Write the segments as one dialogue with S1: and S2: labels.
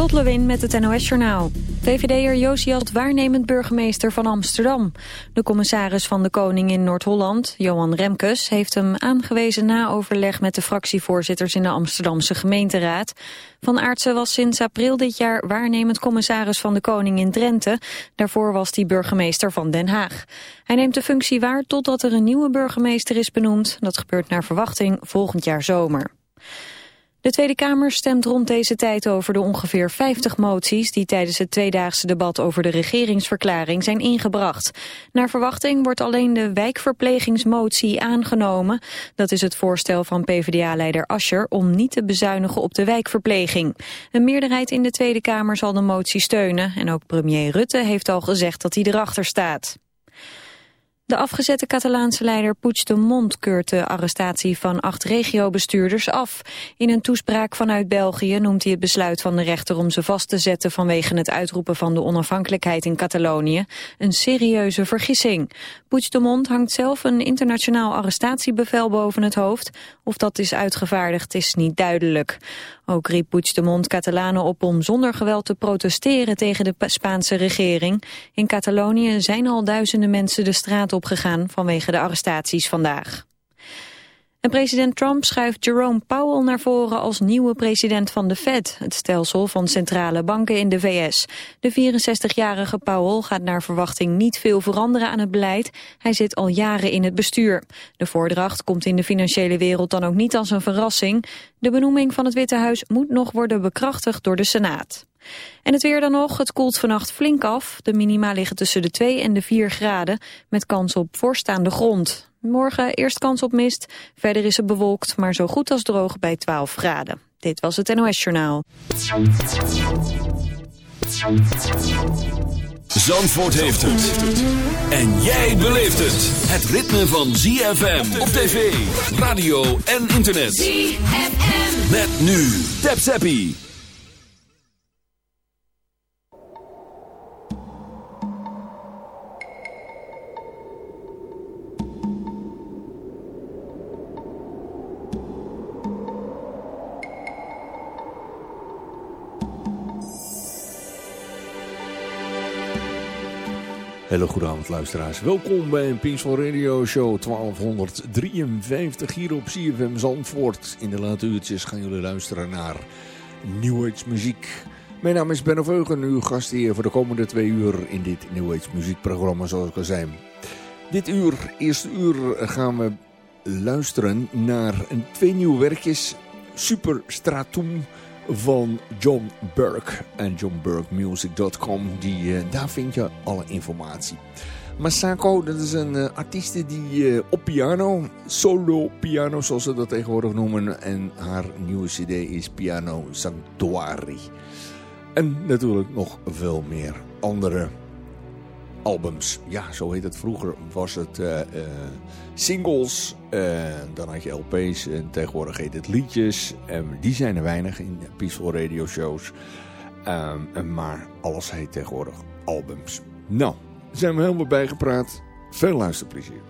S1: Lot Lewin met het NOS Journaal. VVD'er Josias waarnemend burgemeester van Amsterdam. De commissaris van de Koning in Noord-Holland, Johan Remkes... heeft hem aangewezen na overleg met de fractievoorzitters... in de Amsterdamse gemeenteraad. Van Aartsen was sinds april dit jaar waarnemend commissaris van de Koning in Drenthe. Daarvoor was hij burgemeester van Den Haag. Hij neemt de functie waar totdat er een nieuwe burgemeester is benoemd. Dat gebeurt naar verwachting volgend jaar zomer. De Tweede Kamer stemt rond deze tijd over de ongeveer 50 moties die tijdens het tweedaagse debat over de regeringsverklaring zijn ingebracht. Naar verwachting wordt alleen de wijkverplegingsmotie aangenomen. Dat is het voorstel van PvdA-leider Ascher om niet te bezuinigen op de wijkverpleging. Een meerderheid in de Tweede Kamer zal de motie steunen en ook premier Rutte heeft al gezegd dat hij erachter staat. De afgezette Catalaanse leider Puigdemont keurt de arrestatie van acht regiobestuurders af. In een toespraak vanuit België noemt hij het besluit van de rechter om ze vast te zetten vanwege het uitroepen van de onafhankelijkheid in Catalonië een serieuze vergissing. Puigdemont hangt zelf een internationaal arrestatiebevel boven het hoofd. Of dat is uitgevaardigd is niet duidelijk. Ook riep Puigdemont Catalanen op om zonder geweld te protesteren tegen de Spaanse regering. In Catalonië zijn al duizenden mensen de straat opgegaan vanwege de arrestaties vandaag. En president Trump schuift Jerome Powell naar voren als nieuwe president van de Fed, het stelsel van centrale banken in de VS. De 64-jarige Powell gaat naar verwachting niet veel veranderen aan het beleid. Hij zit al jaren in het bestuur. De voordracht komt in de financiële wereld dan ook niet als een verrassing. De benoeming van het Witte Huis moet nog worden bekrachtigd door de Senaat. En het weer dan nog, het koelt vannacht flink af. De minima liggen tussen de 2 en de 4 graden, met kans op voorstaande grond. Morgen eerst kans op mist, verder is het bewolkt, maar zo goed als droog bij 12 graden. Dit was het NOS Journaal.
S2: Zandvoort heeft het. En jij beleeft het. Het ritme van ZFM op tv, radio en internet. ZFM. Met nu. Tap Zappie.
S3: Hele goede avond luisteraars. Welkom bij een Peaceful Radio Show 1253 hier op CFM Zandvoort. In de late uurtjes gaan jullie luisteren naar New Age muziek. Mijn naam is Ben Veugen, uw gast hier voor de komende twee uur in dit New Age muziekprogramma zoals ik al zei. Dit uur, eerste uur, gaan we luisteren naar twee nieuwe werkjes. Super Stratum van John Burke en johnburkemusic.com. Die, uh, daar vind je alle informatie. Masako, dat is een uh, die uh, op piano, solo piano zoals ze dat tegenwoordig noemen. En haar nieuwe cd is Piano Sanctuary. En natuurlijk nog veel meer andere albums. Ja, zo heet het. Vroeger was het uh, uh, singles, uh, dan had je LP's en tegenwoordig heet het liedjes. En die zijn er weinig in Peaceful Radio shows. Um, maar alles heet tegenwoordig albums. Nou, zijn we helemaal bijgepraat. Veel luisterplezier.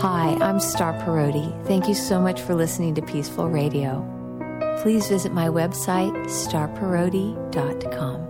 S4: Hi, I'm Star Parodi. Thank you so much for listening to Peaceful Radio. Please visit my website, starparodi.com.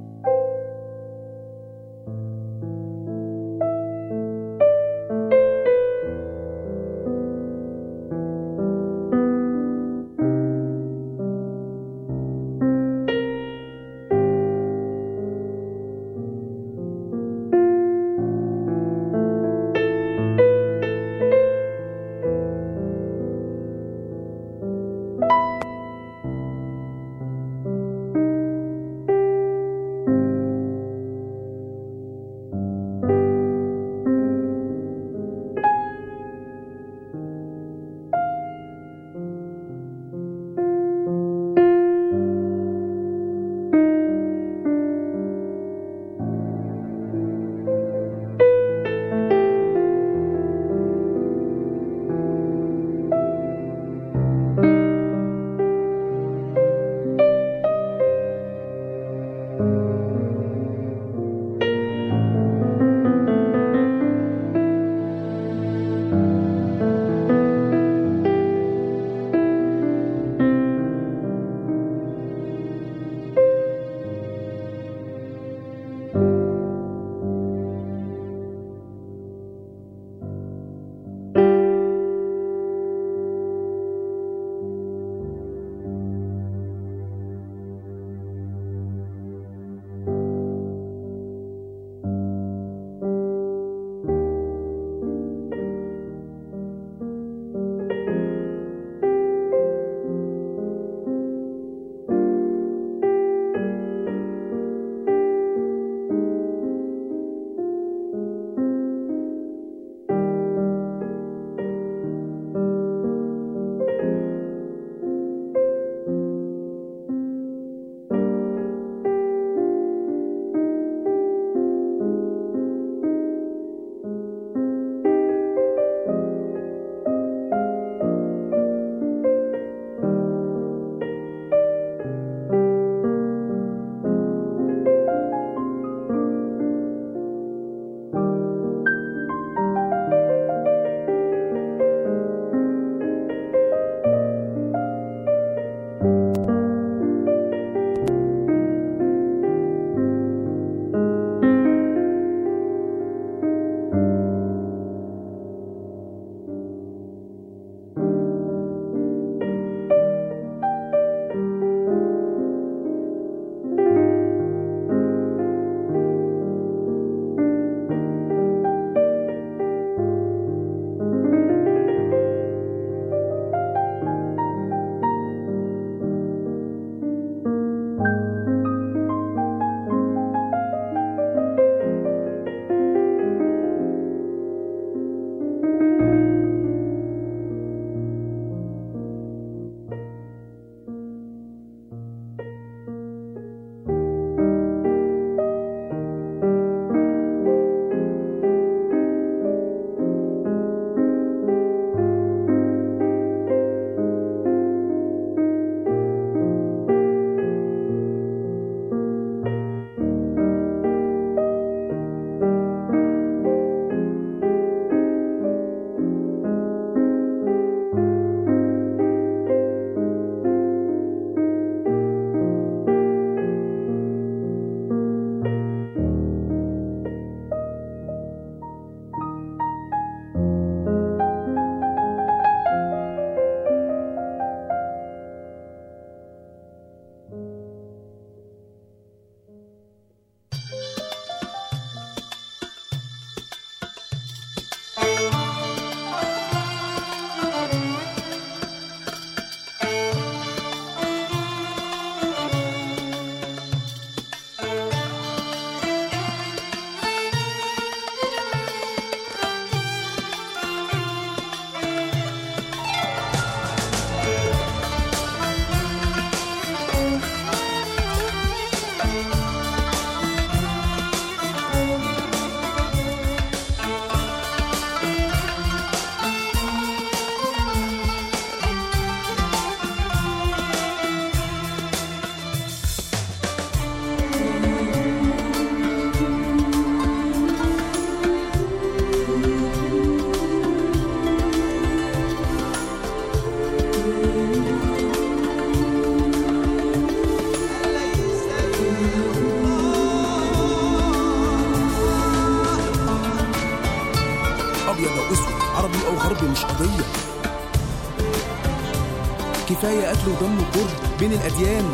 S5: ودم وجرح بين الأديان.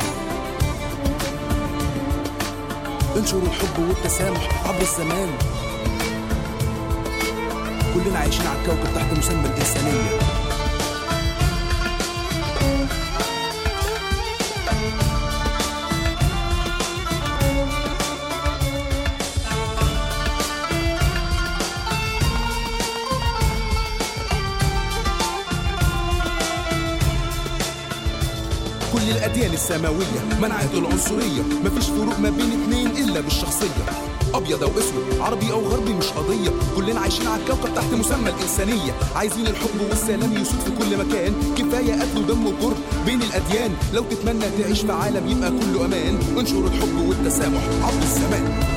S5: انشروا الحب والتسامح عبر الزمان. كلنا عايشين على الكوكب تحت مسمى الإنسانية. السماوية منعت العنصرية. مفيش فروق ما بين اتنين إلا بالشخصية. أبيض أو أسود عربي أو غربي مش قضية. كلنا عايشين على الكوكب تحت مسمى الإنسانية. عايزين الحب والسلام يسود في كل مكان. كفاية قتل ودم وجرح بين الأديان. لو تتمنى تعيش في عالم يبقى كله أمان. انشر الحب والتسامح عبر الزمان.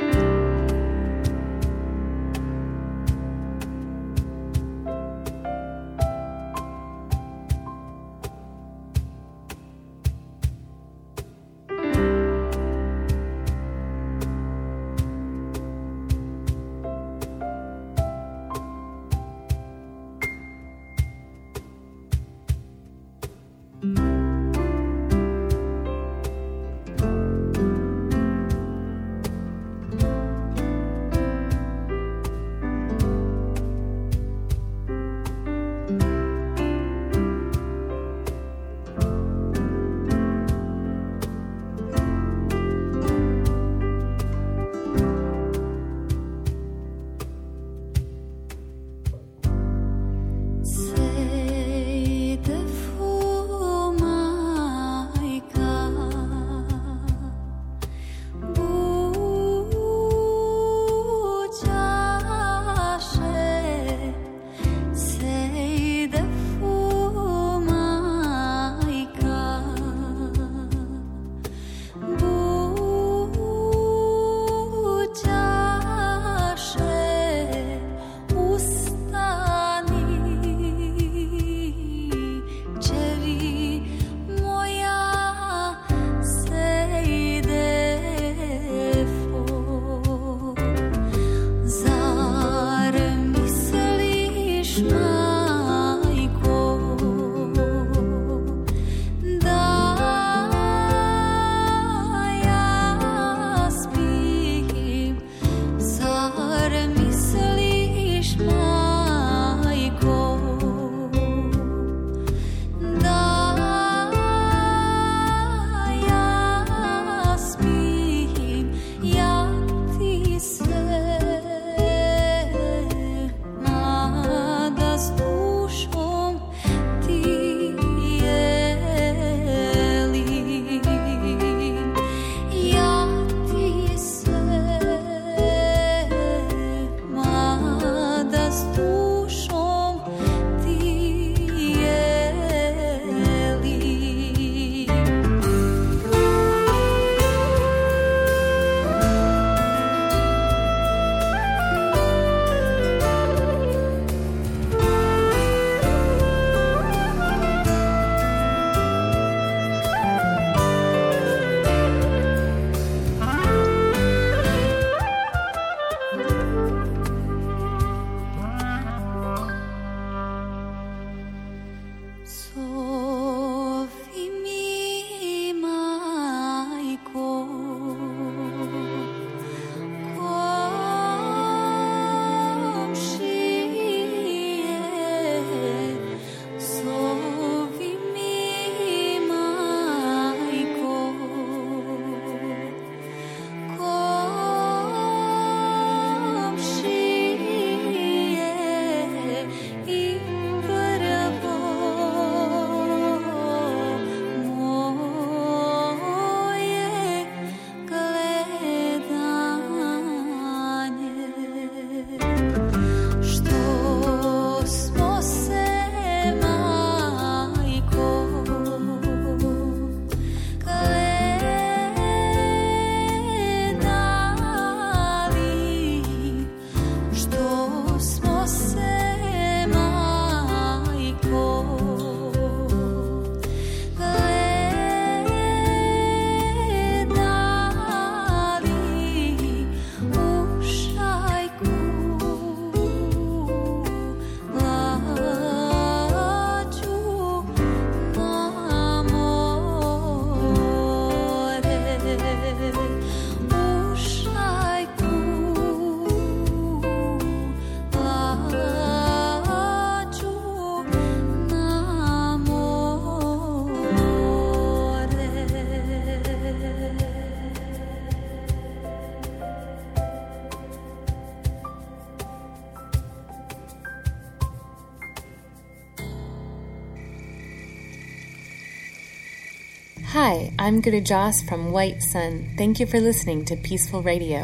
S6: I'm Guru Joss from White Sun. Thank you for listening to Peaceful Radio.